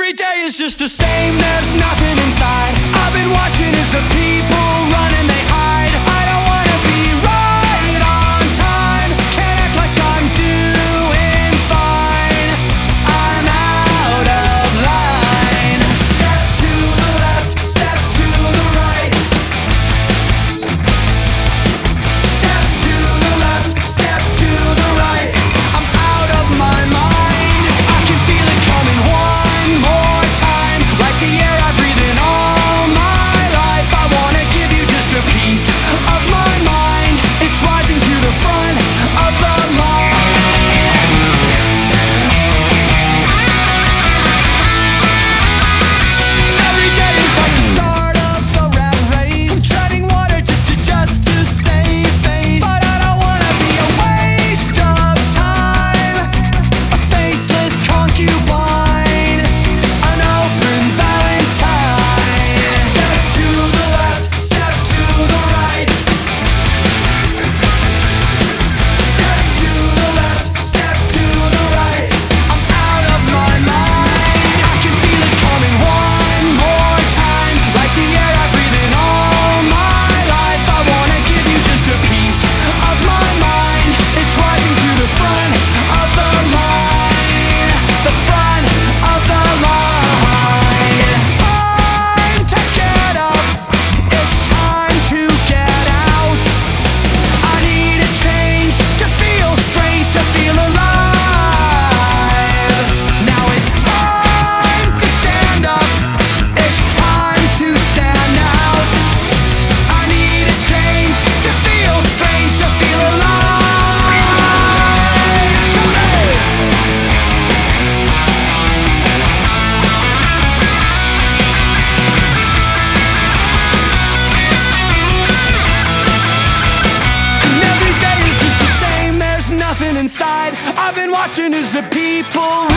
Every day is just the same, there's nothing inside. I've been watching as the people run. inside. I've been watching as the people